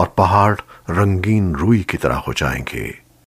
और पहाड़ रंगीन रुई की तरह हो जाएँगे।